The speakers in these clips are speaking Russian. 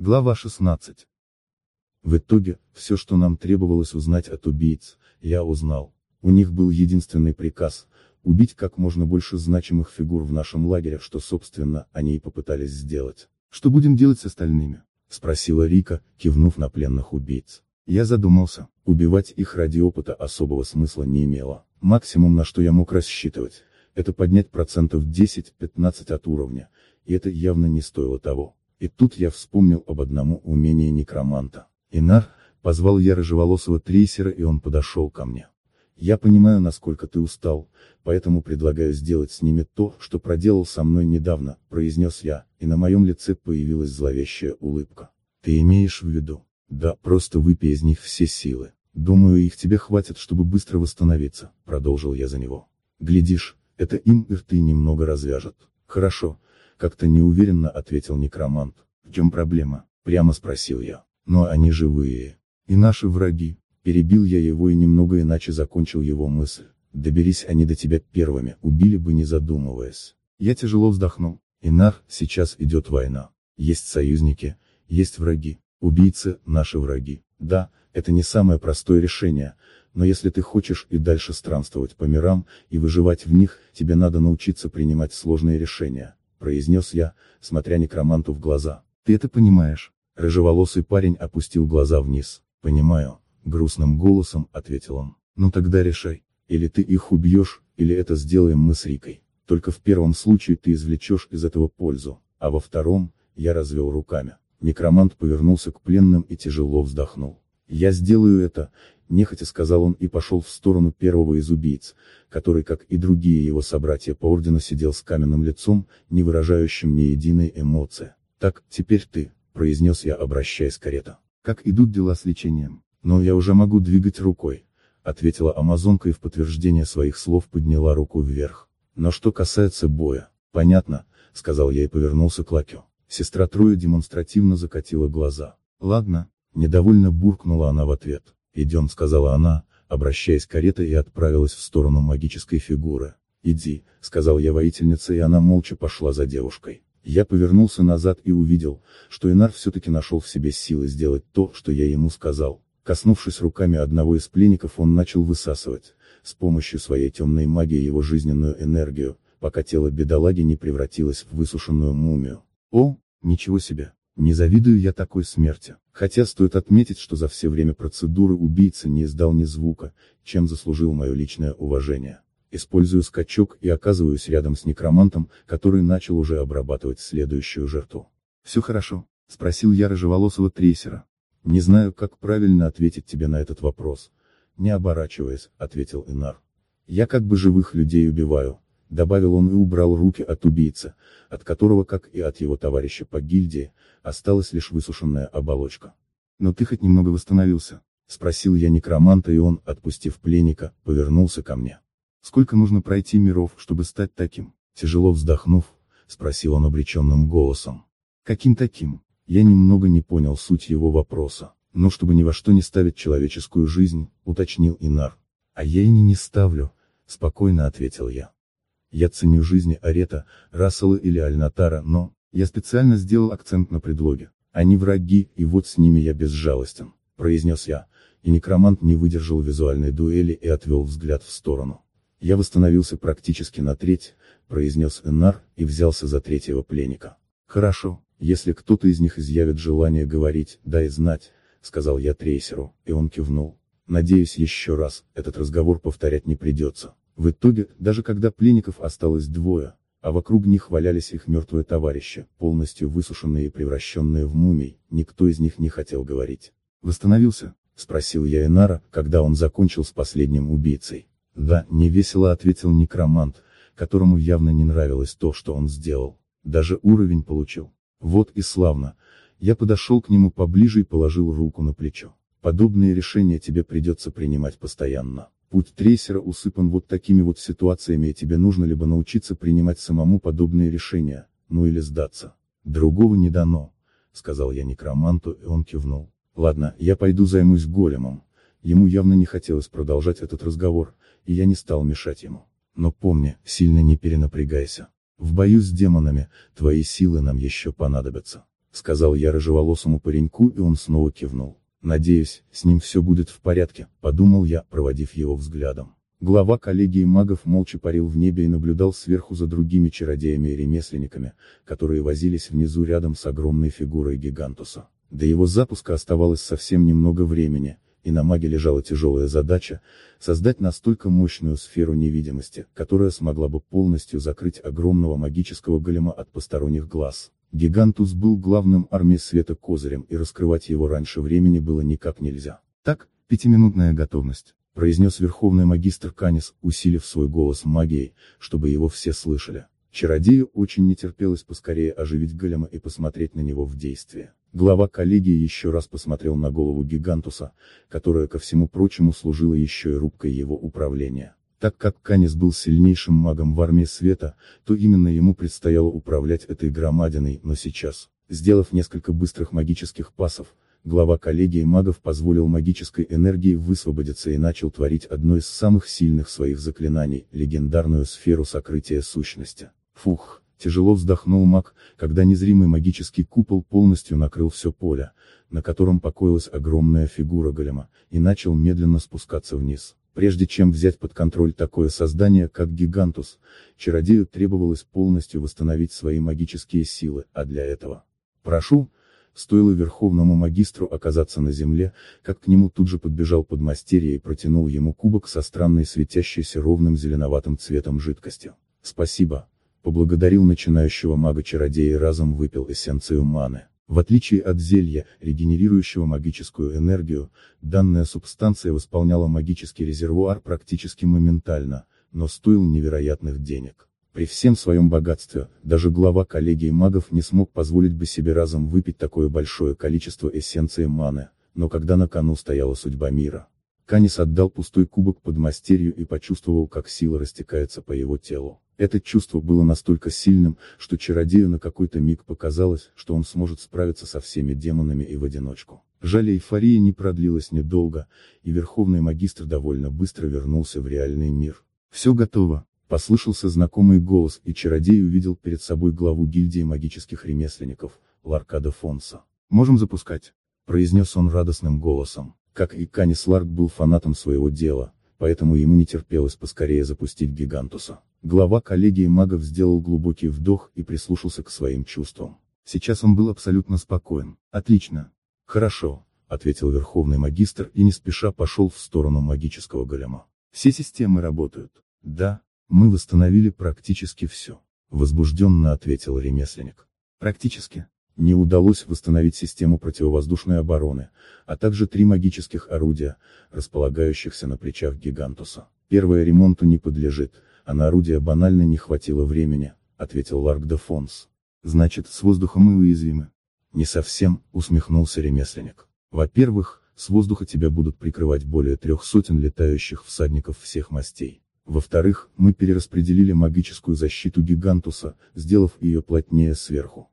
Глава 16. В итоге, все что нам требовалось узнать от убийц, я узнал. У них был единственный приказ – убить как можно больше значимых фигур в нашем лагере, что собственно, они и попытались сделать. «Что будем делать с остальными?» – спросила Рика, кивнув на пленных убийц. Я задумался, убивать их ради опыта особого смысла не имело. Максимум на что я мог рассчитывать, это поднять процентов 10-15 от уровня, и это явно не стоило того. И тут я вспомнил об одному умении некроманта. Инар, позвал я рыжеволосого трейсера и он подошел ко мне. Я понимаю, насколько ты устал, поэтому предлагаю сделать с ними то, что проделал со мной недавно, произнес я, и на моем лице появилась зловещая улыбка. Ты имеешь в виду? Да, просто выпей из них все силы. Думаю, их тебе хватит, чтобы быстро восстановиться, продолжил я за него. Глядишь, это им рты немного развяжет. Хорошо, как-то неуверенно ответил некромант. В чем проблема? Прямо спросил я. Но они живые. И наши враги. Перебил я его и немного иначе закончил его мысль. Доберись они до тебя первыми, убили бы не задумываясь. Я тяжело вздохнул. Инар, сейчас идет война. Есть союзники, есть враги. Убийцы – наши враги. Да, это не самое простое решение, но если ты хочешь и дальше странствовать по мирам, и выживать в них, тебе надо научиться принимать сложные решения произнес я, смотря некроманту в глаза. Ты это понимаешь? Рыжеволосый парень опустил глаза вниз. Понимаю, грустным голосом ответил он. Ну тогда решай, или ты их убьешь, или это сделаем мы с Рикой. Только в первом случае ты извлечешь из этого пользу, а во втором, я развел руками. Некромант повернулся к пленным и тяжело вздохнул. Я сделаю это, нехотя сказал он и пошел в сторону первого из убийц, который, как и другие его собратья по ордену сидел с каменным лицом, не выражающим ни единой эмоции. «Так, теперь ты», — произнес я, обращаясь к карета. «Как идут дела с лечением?» «Но я уже могу двигать рукой», — ответила амазонка и в подтверждение своих слов подняла руку вверх. «Но что касается боя, понятно», — сказал я и повернулся к Лакю. Сестра Троя демонстративно закатила глаза. «Ладно», — недовольно буркнула она в ответ. «Идем», — сказала она, обращаясь к карете и отправилась в сторону магической фигуры. «Иди», — сказал я воительнице и она молча пошла за девушкой. Я повернулся назад и увидел, что Инар все-таки нашел в себе силы сделать то, что я ему сказал. Коснувшись руками одного из пленников он начал высасывать, с помощью своей темной магии его жизненную энергию, пока тело бедолаги не превратилось в высушенную мумию. О, ничего себе! Не завидую я такой смерти. Хотя стоит отметить, что за все время процедуры убийца не издал ни звука, чем заслужил мое личное уважение. Использую скачок и оказываюсь рядом с некромантом, который начал уже обрабатывать следующую жертву. «Все хорошо?» — спросил я рыжеволосого трейсера. «Не знаю, как правильно ответить тебе на этот вопрос». Не оборачиваясь, ответил Инар. «Я как бы живых людей убиваю, добавил он и убрал руки от убийцы, от которого, как и от его товарища по гильдии, осталась лишь высушенная оболочка. «Но ты хоть немного восстановился?» — спросил я некроманта и он, отпустив пленника, повернулся ко мне. «Сколько нужно пройти миров, чтобы стать таким?» Тяжело вздохнув, спросил он обреченным голосом. «Каким таким?» Я немного не понял суть его вопроса, но чтобы ни во что не ставить человеческую жизнь, уточнил Инар. «А я и не не ставлю», — спокойно ответил я. Я ценю жизни Арета, Рассела или Альнатара, но, я специально сделал акцент на предлоге. Они враги, и вот с ними я безжалостен, произнес я, и некромант не выдержал визуальной дуэли и отвел взгляд в сторону. Я восстановился практически на треть, произнес Энар, и взялся за третьего пленника. Хорошо, если кто-то из них изъявит желание говорить, дай знать, сказал я трейсеру, и он кивнул. Надеюсь еще раз, этот разговор повторять не придется. В итоге, даже когда пленников осталось двое, а вокруг них валялись их мертвые товарищи, полностью высушенные и превращенные в мумий, никто из них не хотел говорить. «Восстановился?» — спросил я Инара, когда он закончил с последним убийцей. «Да», — невесело ответил некромант, которому явно не нравилось то, что он сделал. Даже уровень получил. Вот и славно. Я подошел к нему поближе и положил руку на плечо. Подобные решения тебе придется принимать постоянно. Путь трейсера усыпан вот такими вот ситуациями и тебе нужно либо научиться принимать самому подобные решения, ну или сдаться. Другого не дано, сказал я некроманту и он кивнул. Ладно, я пойду займусь големом. Ему явно не хотелось продолжать этот разговор, и я не стал мешать ему. Но помни, сильно не перенапрягайся. В бою с демонами, твои силы нам еще понадобятся. сказал я рыжеволосому пареньку и он снова кивнул. Надеюсь, с ним все будет в порядке, подумал я, проводив его взглядом. Глава коллегии магов молча парил в небе и наблюдал сверху за другими чародеями и ремесленниками, которые возились внизу рядом с огромной фигурой Гигантуса. До его запуска оставалось совсем немного времени, и на маге лежала тяжелая задача, создать настолько мощную сферу невидимости, которая смогла бы полностью закрыть огромного магического голема от посторонних глаз. Гигантус был главным армии света козырем и раскрывать его раньше времени было никак нельзя. Так, пятиминутная готовность произнес верховный магистр Канис, усилив свой голос магией, чтобы его все слышали. Чародею очень не терпелось поскорее оживить голема и посмотреть на него в действии. Глава коллегии еще раз посмотрел на голову Гигантуса, которая ко всему прочему служила еще и рубкой его управления. Так как Канис был сильнейшим магом в армии света, то именно ему предстояло управлять этой громадиной, но сейчас, сделав несколько быстрых магических пасов, глава коллегии магов позволил магической энергии высвободиться и начал творить одно из самых сильных своих заклинаний, легендарную сферу сокрытия сущности. Фух, тяжело вздохнул маг, когда незримый магический купол полностью накрыл все поле, на котором покоилась огромная фигура голема, и начал медленно спускаться вниз. Прежде чем взять под контроль такое создание, как Гигантус, чародею требовалось полностью восстановить свои магические силы, а для этого. Прошу, Стоило верховному магистру оказаться на земле, как к нему тут же подбежал подмастерье и протянул ему кубок со странной светящейся ровным зеленоватым цветом жидкостью. «Спасибо», — поблагодарил начинающего мага-чародея и разом выпил эссенцию маны. В отличие от зелья, регенерирующего магическую энергию, данная субстанция восполняла магический резервуар практически моментально, но стоил невероятных денег. При всем своем богатстве, даже глава коллегии магов не смог позволить бы себе разом выпить такое большое количество эссенции маны, но когда на кону стояла судьба мира. Канис отдал пустой кубок под мастерью и почувствовал, как сила растекается по его телу. Это чувство было настолько сильным, что чародею на какой-то миг показалось, что он сможет справиться со всеми демонами и в одиночку. Жаль, эйфория не продлилась недолго, и Верховный Магистр довольно быстро вернулся в реальный мир. «Все готово», Послышался знакомый голос, и чародей увидел перед собой главу гильдии магических ремесленников, Ларкада Фонса. «Можем запускать», — произнес он радостным голосом. Как и Канис Ларк был фанатом своего дела, поэтому ему не терпелось поскорее запустить Гигантуса. Глава коллегии магов сделал глубокий вдох и прислушался к своим чувствам. Сейчас он был абсолютно спокоен. «Отлично. Хорошо», — ответил Верховный Магистр и не спеша пошел в сторону магического голема. «Все системы работают». «Да», мы восстановили практически все. Возбужденно ответил ремесленник. Практически. Не удалось восстановить систему противовоздушной обороны, а также три магических орудия, располагающихся на плечах Гигантуса. Первое ремонту не подлежит, а на орудие банально не хватило времени, ответил Ларк де Фонс. Значит, с воздухом мы уязвимы. Не совсем, усмехнулся ремесленник. Во-первых, с воздуха тебя будут прикрывать более трех сотен летающих всадников всех мастей. Во-вторых, мы перераспределили магическую защиту Гигантуса, сделав ее плотнее сверху.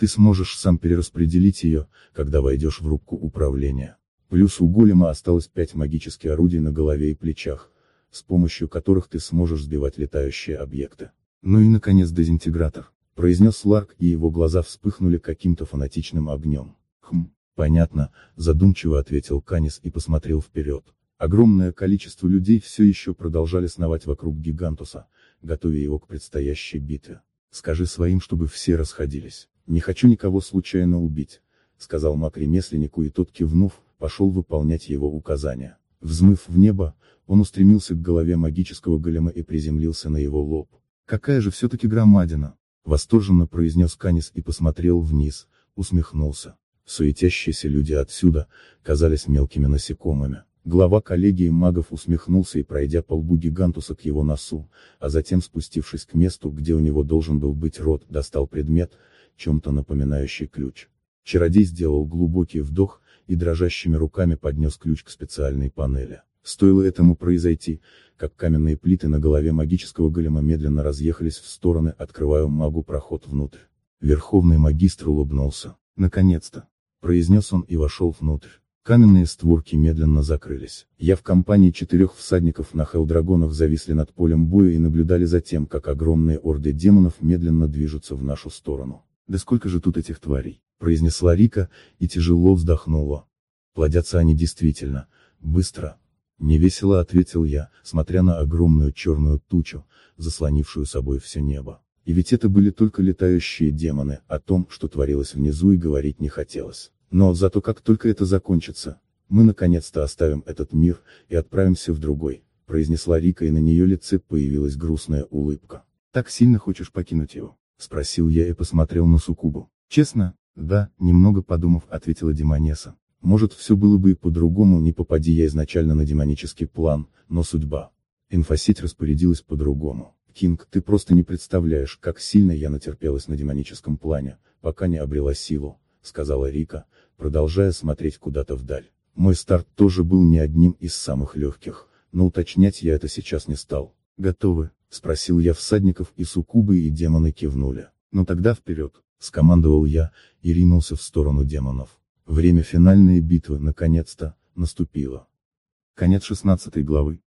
Ты сможешь сам перераспределить ее, когда войдешь в рубку управления. Плюс у голема осталось пять магических орудий на голове и плечах, с помощью которых ты сможешь сбивать летающие объекты. Ну и наконец дезинтегратор, произнес Ларк и его глаза вспыхнули каким-то фанатичным огнем. Хм, понятно, задумчиво ответил Канис и посмотрел вперед. Огромное количество людей все еще продолжали сновать вокруг Гигантуса, готовя его к предстоящей битве. «Скажи своим, чтобы все расходились. Не хочу никого случайно убить», — сказал маг ремесленнику и тот кивнув, пошел выполнять его указания. Взмыв в небо, он устремился к голове магического голема и приземлился на его лоб. «Какая же все-таки громадина!» — восторженно произнес Канис и посмотрел вниз, усмехнулся. Суетящиеся люди отсюда, казались мелкими насекомыми. Глава коллегии магов усмехнулся и пройдя по лбу гигантуса к его носу, а затем спустившись к месту, где у него должен был быть рот, достал предмет, чем-то напоминающий ключ. Чародей сделал глубокий вдох, и дрожащими руками поднес ключ к специальной панели. Стоило этому произойти, как каменные плиты на голове магического голема медленно разъехались в стороны, открывая магу проход внутрь. Верховный магистр улыбнулся. «Наконец-то!» — произнес он и вошел внутрь. Каменные створки медленно закрылись. Я в компании четырех всадников на хелдрагонах зависли над полем боя и наблюдали за тем, как огромные орды демонов медленно движутся в нашу сторону. Да сколько же тут этих тварей? произнесла Рика, и тяжело вздохнула. Плодятся они действительно, быстро. Невесело ответил я, смотря на огромную черную тучу, заслонившую собой все небо. И ведь это были только летающие демоны, о том, что творилось внизу и говорить не хотелось. Но зато как только это закончится, мы наконец-то оставим этот мир, и отправимся в другой, произнесла Рика и на нее лице появилась грустная улыбка. Так сильно хочешь покинуть его? Спросил я и посмотрел на Сукубу. Честно, да, немного подумав, ответила Демонеса. Может все было бы и по-другому, не попади я изначально на демонический план, но судьба. Инфосеть распорядилась по-другому. Кинг, ты просто не представляешь, как сильно я натерпелась на демоническом плане, пока не обрела силу, сказала Рика, продолжая смотреть куда-то вдаль. Мой старт тоже был не одним из самых легких, но уточнять я это сейчас не стал. Готовы? Спросил я всадников и суккубы и демоны кивнули. Ну тогда вперед, скомандовал я, и ринулся в сторону демонов. Время финальной битвы, наконец-то, наступило. Конец 16 главы.